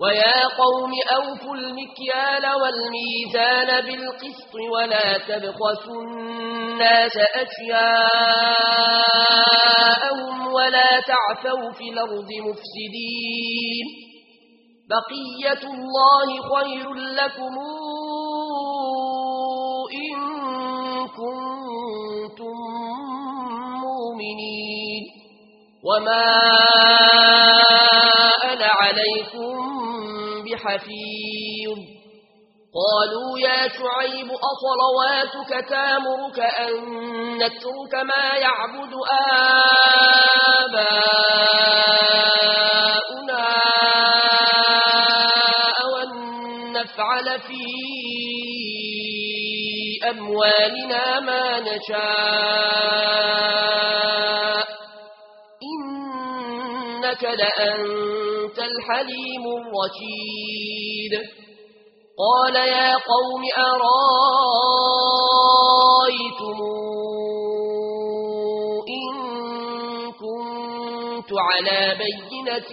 ويا قوم أوفوا المكيال والميزان بالقسط ولا تبخسوا الناس أشياءهم ولا تعفوا في الأرض مفسدين بقية الله خير لكم إن كنتم مؤمنين وما حفيظ. قالوا يا شعيب أصلواتك تامرك أن نترك ما يعبد آباؤنا أو أن نفعل في أموالنا ما نشاء. إنك لأنت الحليم الرشيد. قال يا قوم أرأيتم إن كنت على بينة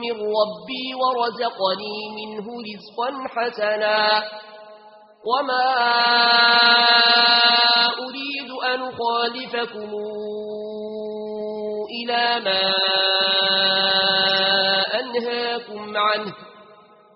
من ربي ورزقني منه رزقا حسنا وما أريد أن خالفكم إلى ما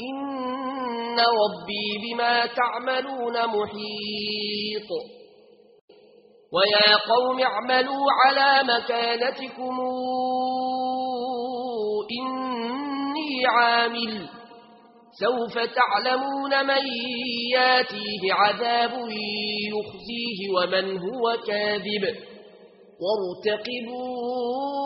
ان ربي بما تعملون محيط. ويا قوم اعملوا على مكانتكم. إني عامل. سوف تعلمون من ياتيه عذاب يخزيه ومن هو كاذب. وارتقبون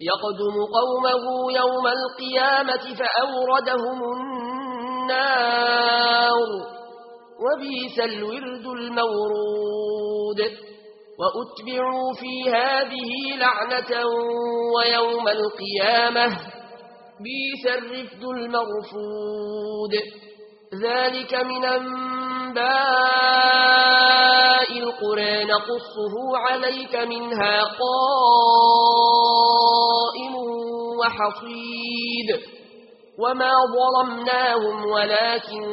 يقدم قومه يوم القيامة فأوردهم النار. وبيس الورد المورود. وأتبعوا في هذه لعنة ويوم القيامة. بيس الرفد المرفود. ذلك من أنبار أنباء نقصه عليك منها قائم وحصيد وما ظلمناهم ولكن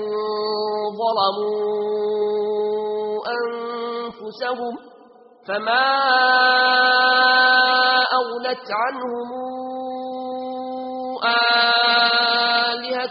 ظلموا أنفسهم فما أغلت عنهم آه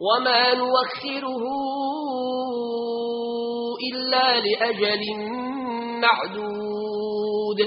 وما نوخره إلا لأجل معدود